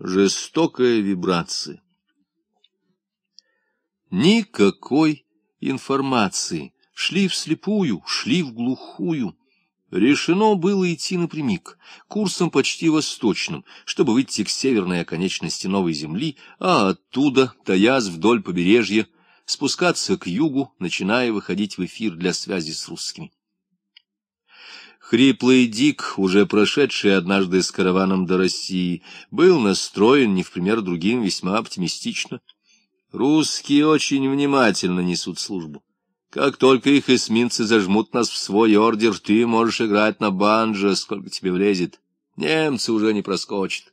Жестокая вибрация. Никакой информации. Шли вслепую, шли в глухую. Решено было идти напрямик, курсом почти восточным, чтобы выйти к северной оконечности Новой Земли, а оттуда, таясь вдоль побережья, спускаться к югу, начиная выходить в эфир для связи с русскими. Хриплый Дик, уже прошедший однажды с караваном до России, был настроен, не в пример другим, весьма оптимистично. Русские очень внимательно несут службу. Как только их эсминцы зажмут нас в свой ордер, ты можешь играть на банджо, сколько тебе влезет. Немцы уже не проскочат.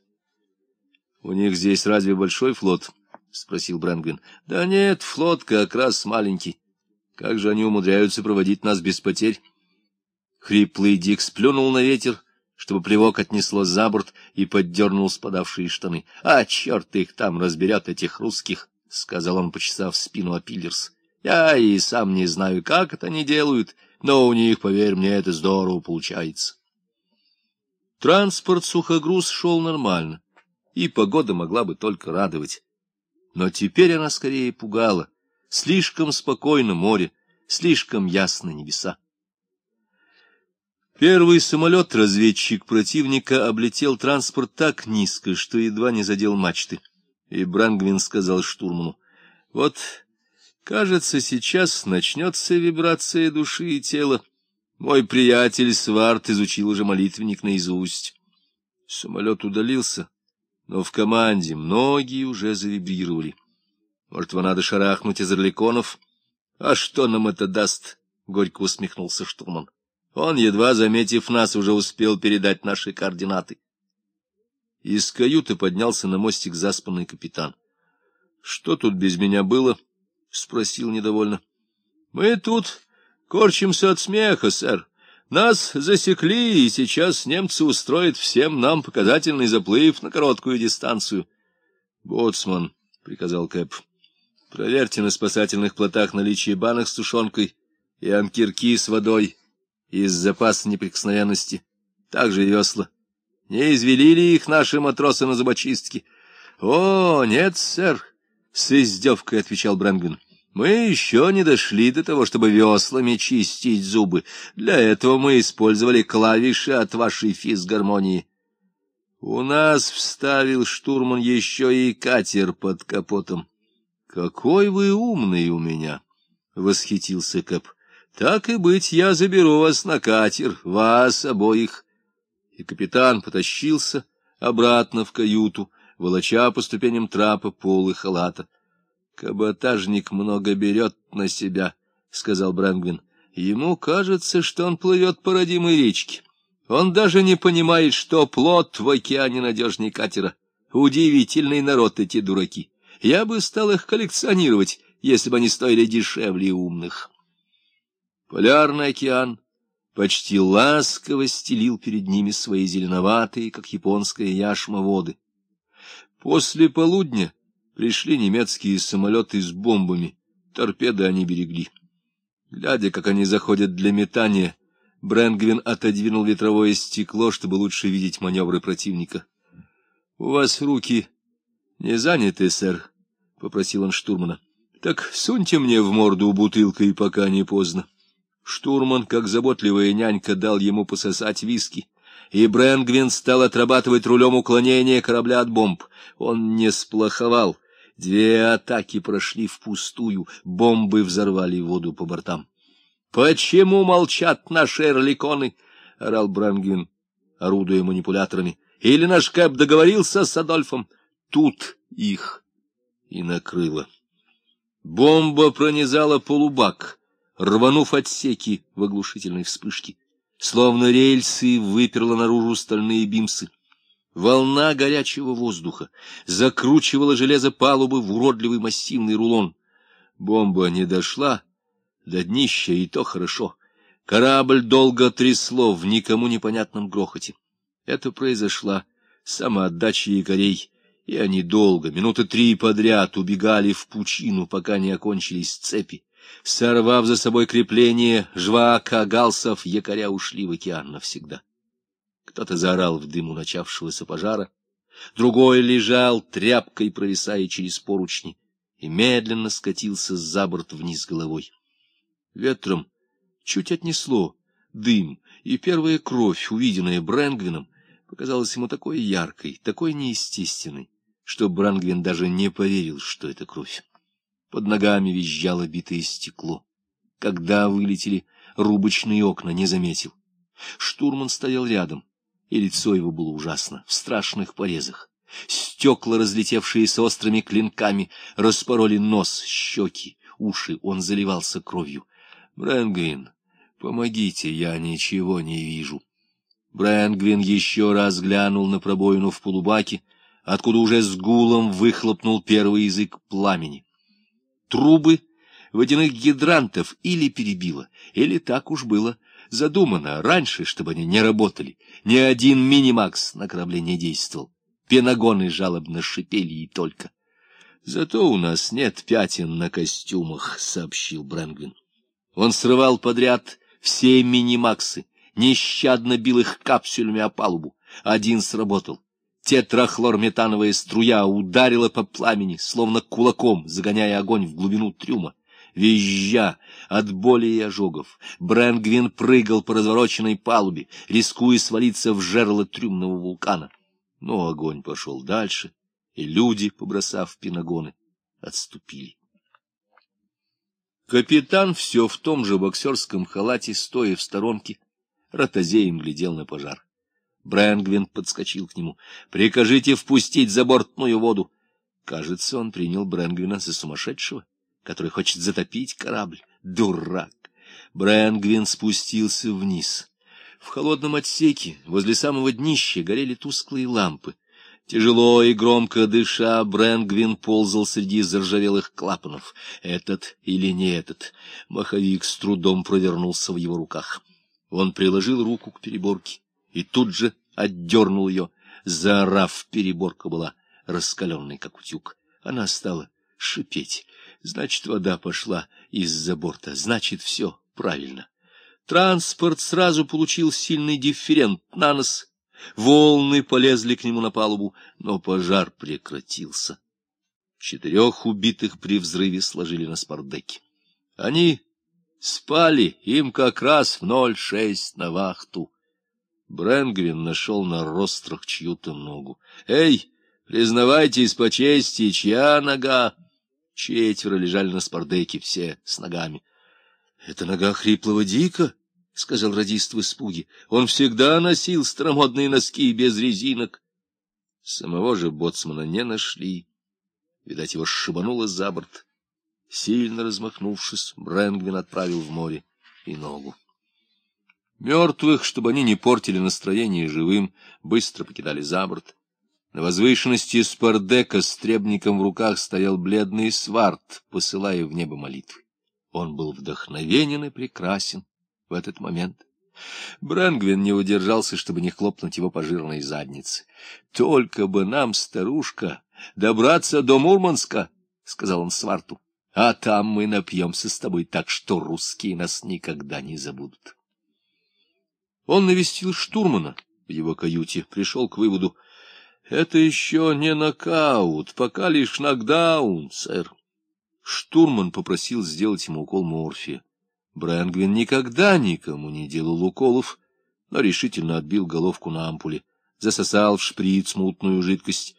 — У них здесь разве большой флот? — спросил Брэнгвин. — Да нет, флот как раз маленький. Как же они умудряются проводить нас без потерь? Хриплый Дик сплюнул на ветер, чтобы плевок отнесло за борт и поддернул спадавшие штаны. — А черт их там разберет, этих русских! — сказал он, почесав спину Апиллерс. Я и сам не знаю, как это они делают, но у них, поверь мне, это здорово получается. Транспорт сухогруз шел нормально, и погода могла бы только радовать. Но теперь она скорее пугала. Слишком спокойно море, слишком ясно небеса. Первый самолет-разведчик противника облетел транспорт так низко, что едва не задел мачты. И Брангвин сказал штурману, — Вот Кажется, сейчас начнется вибрация души и тела. Мой приятель Сварт изучил уже молитвенник наизусть. Самолет удалился, но в команде многие уже завибрировали. Может, вам надо шарахнуть из орликонов? А что нам это даст? — горько усмехнулся штурман. Он, едва заметив нас, уже успел передать наши координаты. Из каюты поднялся на мостик заспанный капитан. — Что тут без меня было? —— спросил недовольно. — Мы тут корчимся от смеха, сэр. Нас засекли, и сейчас немцы устроят всем нам показательный заплыв на короткую дистанцию. — Боцман, — приказал Кэп, — проверьте на спасательных плотах наличие банок с тушенкой и анкерки с водой из запаса неприкосновенности, также весла. Не извелили их наши матросы на зубочистке? — О, нет, сэр, — с издевкой отвечал Брэнгвин. — Мы еще не дошли до того, чтобы веслами чистить зубы. Для этого мы использовали клавиши от вашей физгармонии. У нас вставил штурман еще и катер под капотом. — Какой вы умный у меня! — восхитился Кэп. — Так и быть, я заберу вас на катер, вас обоих. И капитан потащился обратно в каюту, волоча по ступеням трапа полы халата. — Каботажник много берет на себя, — сказал Брэнгвин. — Ему кажется, что он плывет по родимой речке. Он даже не понимает, что плод в океане надежней катера. Удивительный народ эти дураки. Я бы стал их коллекционировать, если бы они стоили дешевле умных. Полярный океан почти ласково стелил перед ними свои зеленоватые, как японская яшма, воды. После полудня пришли немецкие самолеты с бомбами, торпеды они берегли. Глядя, как они заходят для метания, Брэнгвин отодвинул ветровое стекло, чтобы лучше видеть маневры противника. — У вас руки не заняты, сэр? — попросил он штурмана. — Так суньте мне в морду бутылкой, пока не поздно. Штурман, как заботливая нянька, дал ему пососать виски и Брэнгвин стал отрабатывать рулем уклонения корабля от бомб. Он не сплоховал. Две атаки прошли впустую, бомбы взорвали воду по бортам. — Почему молчат наши эрликоны? — орал Брэнгвин, орудуя манипуляторами. — Или наш Кэп договорился с Адольфом? Тут их и накрыло. Бомба пронизала полубак, рванув отсеки в оглушительной вспышке. Словно рельсы выперла наружу стальные бимсы. Волна горячего воздуха закручивала железо палубы в уродливый массивный рулон. Бомба не дошла до днища, и то хорошо. Корабль долго трясло в никому непонятном грохоте. Это произошла самоотдача якорей, и они долго, минуты три подряд, убегали в пучину, пока не окончились цепи. Сорвав за собой крепление, жвака галсов якоря ушли в океан навсегда. Кто-то заорал в дыму начавшегося пожара. другой лежал, тряпкой провисая через поручни, и медленно скатился за борт вниз головой. Ветром чуть отнесло дым, и первая кровь, увиденная Брэнгвином, показалась ему такой яркой, такой неестественной, что Брангвин даже не поверил, что это кровь. Под ногами визжало битое стекло. Когда вылетели рубочные окна, не заметил. Штурман стоял рядом, и лицо его было ужасно, в страшных порезах. Стекла, разлетевшиеся острыми клинками, распороли нос, щеки, уши, он заливался кровью. — Брэнгвин, помогите, я ничего не вижу. Брэнгвин еще раз глянул на пробоину в полубаке, откуда уже с гулом выхлопнул первый язык пламени. Трубы водяных гидрантов или перебило, или так уж было задумано раньше, чтобы они не работали. Ни один минимакс на корабле не действовал. Пенагоны жалобно шипели и только. — Зато у нас нет пятен на костюмах, — сообщил Брэнгвин. Он срывал подряд все минимаксы, нещадно бил их капсулями о палубу. Один сработал. Тетрахлорметановая струя ударила по пламени, словно кулаком, загоняя огонь в глубину трюма. Визжа от боли и ожогов, Брэнгвин прыгал по развороченной палубе, рискуя свалиться в жерло трюмного вулкана. Но огонь пошел дальше, и люди, побросав пинагоны, отступили. Капитан все в том же боксерском халате, стоя в сторонке, ротозеем глядел на пожар. Брэнгвин подскочил к нему. — Прикажите впустить забортную воду. Кажется, он принял Брэнгвина за сумасшедшего, который хочет затопить корабль. Дурак! Брэнгвин спустился вниз. В холодном отсеке, возле самого днища, горели тусклые лампы. Тяжело и громко дыша, Брэнгвин ползал среди заржавелых клапанов. Этот или не этот? Маховик с трудом провернулся в его руках. Он приложил руку к переборке и тут же отдернул ее. Заорав, переборка была раскаленной, как утюг. Она стала шипеть. Значит, вода пошла из-за борта. Значит, все правильно. Транспорт сразу получил сильный дифферент на нос. Волны полезли к нему на палубу, но пожар прекратился. Четырех убитых при взрыве сложили на спардеке. Они спали, им как раз в ноль шесть на вахту. Брэнгвин нашел на рострах чью-то ногу. — Эй, признавайтесь по чести, чья нога? Четверо лежали на спардеке, все с ногами. — Это нога хриплого дика, — сказал радист в испуге. — Он всегда носил старомодные носки без резинок. Самого же боцмана не нашли. Видать, его шибануло за борт. Сильно размахнувшись, Брэнгвин отправил в море и ногу. Мертвых, чтобы они не портили настроение живым, быстро покидали за борт. На возвышенности спардека с требником в руках стоял бледный сварт, посылая в небо молитвы. Он был вдохновенен и прекрасен в этот момент. Брэнгвин не удержался, чтобы не хлопнуть его по жирной заднице. — Только бы нам, старушка, добраться до Мурманска, — сказал он сварту, — а там мы напьемся с тобой так, что русские нас никогда не забудут. Он навестил штурмана в его каюте, пришел к выводу. Это еще не нокаут, пока лишь нокдаун, сэр. Штурман попросил сделать ему укол морфия. Брэнгвин никогда никому не делал уколов, но решительно отбил головку на ампуле, засосал в шприц мутную жидкость.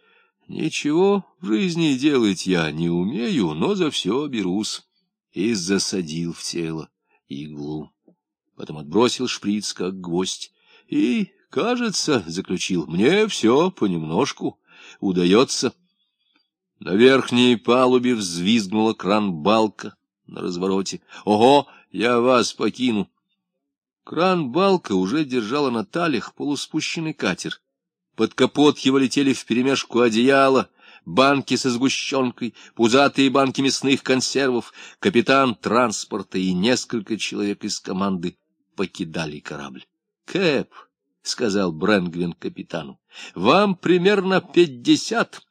Ничего в жизни делать я не умею, но за все берусь. И засадил в тело иглу потом отбросил шприц, как гвоздь, и, кажется, заключил, мне все понемножку удается. На верхней палубе взвизгнула кран-балка на развороте. «Ого, я вас покину!» Кран-балка уже держала на талях полуспущенный катер. Под капот его летели вперемешку одеяла, банки со сгущенкой, пузатые банки мясных консервов, капитан транспорта и несколько человек из команды покидали корабль. — Кэп, — сказал Брэнгвин капитану, — вам примерно пятьдесят,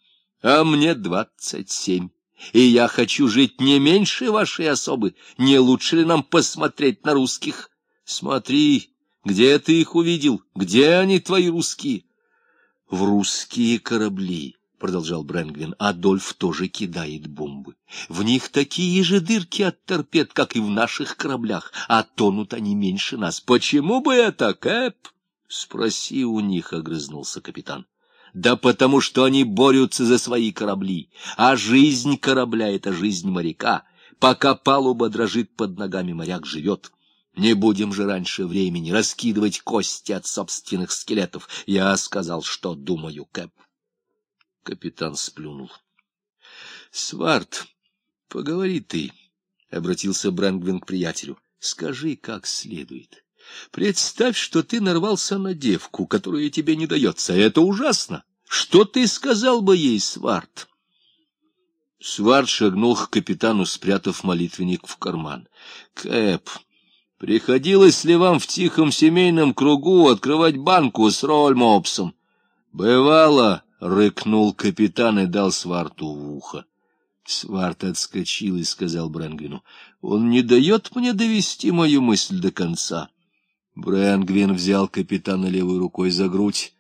а мне двадцать семь. И я хочу жить не меньше вашей особы. Не лучше ли нам посмотреть на русских? Смотри, где ты их увидел? Где они, твои русские? в русские корабли, — продолжал Брэнгвин, — Адольф тоже кидает бомбы. В них такие же дырки от торпед, как и в наших кораблях, а тонут они меньше нас. Почему бы это, Кэп? — Спроси у них, — огрызнулся капитан. Да потому что они борются за свои корабли, а жизнь корабля — это жизнь моряка. Пока палуба дрожит под ногами, моряк живет. Не будем же раньше времени раскидывать кости от собственных скелетов. Я сказал, что думаю, Кэп. Капитан сплюнул. — Сварт, поговори ты, — обратился Брэнгвин к приятелю. — Скажи, как следует. Представь, что ты нарвался на девку, которая тебе не дается. Это ужасно. Что ты сказал бы ей, Сварт? Сварт шагнул к капитану, спрятав молитвенник в карман. — Кэп, приходилось ли вам в тихом семейном кругу открывать банку с рольмопсом? — Бывало, — рыкнул капитан и дал Сварту в ухо. Сварт отскочил и сказал Брэнгвину, — он не дает мне довести мою мысль до конца. Брэнгвин взял капитана левой рукой за грудь,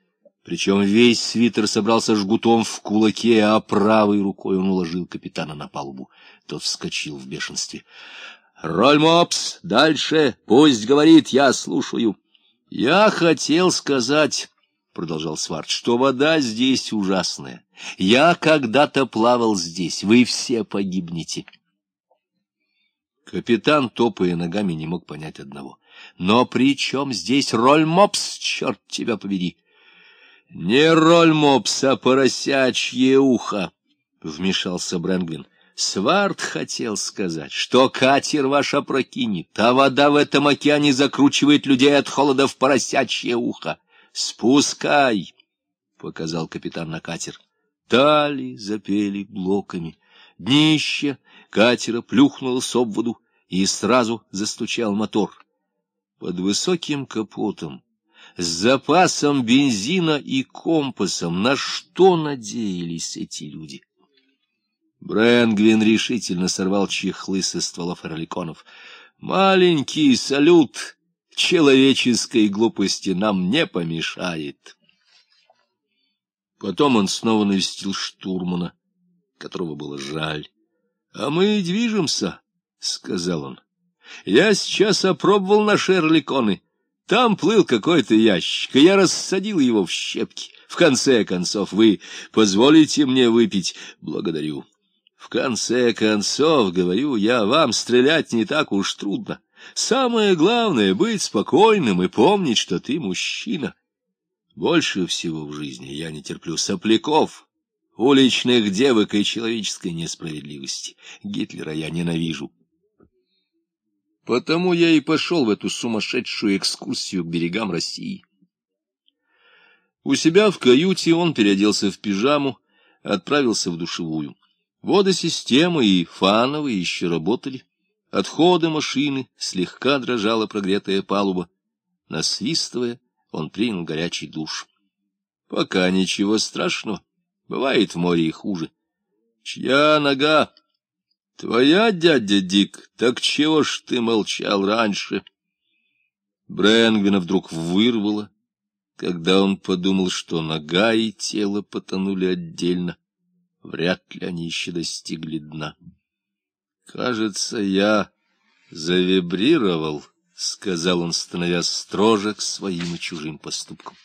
причем весь свитер собрался жгутом в кулаке, а правой рукой он уложил капитана на палубу. Тот вскочил в бешенстве. — Рольмопс, дальше, пусть говорит, я слушаю. — Я хотел сказать, — продолжал Сварт, — что вода здесь ужасная. Я когда-то плавал здесь, вы все погибнете. Капитан, топая ногами, не мог понять одного. Но при чем здесь роль мопс, черт тебя побери? — Не роль мопс, а поросячье ухо, — вмешался Брэнгвин. Сварт хотел сказать, что катер ваш опрокинет, а вода в этом океане закручивает людей от холода в поросячье ухо. — Спускай! — показал капитан на катер. Тали запели блоками. Днище катера плюхнулось об воду, и сразу застучал мотор под высоким капотом, с запасом бензина и компасом, на что надеялись эти люди. Брэнгвин решительно сорвал чехлы со стволов орликонов. «Маленький салют человеческой глупости нам не помешает». Потом он снова навестил штурмана, которого было жаль. — А мы движемся, — сказал он. Я сейчас опробовал на шерликоны. Там плыл какой-то ящик, и я рассадил его в щепки. В конце концов, вы позволите мне выпить? Благодарю. В конце концов, говорю я, вам стрелять не так уж трудно. Самое главное — быть спокойным и помнить, что ты мужчина. Больше всего в жизни я не терплю сопляков, уличных девок и человеческой несправедливости. Гитлера я ненавижу. Потому я и пошел в эту сумасшедшую экскурсию к берегам России. У себя в каюте он переоделся в пижаму, отправился в душевую. Водосистемы и фановые еще работали. Отходы машины слегка дрожала прогретая палуба. Насвистывая, он принял горячий душ. Пока ничего страшного, бывает в море и хуже. Чья нога Твоя дядя Дик, так чего ж ты молчал раньше? Брэнгвина вдруг вырвало, когда он подумал, что нога и тело потонули отдельно. Вряд ли они еще достигли дна. Кажется, я завибрировал, — сказал он, становясь строже к своим и чужим поступкам.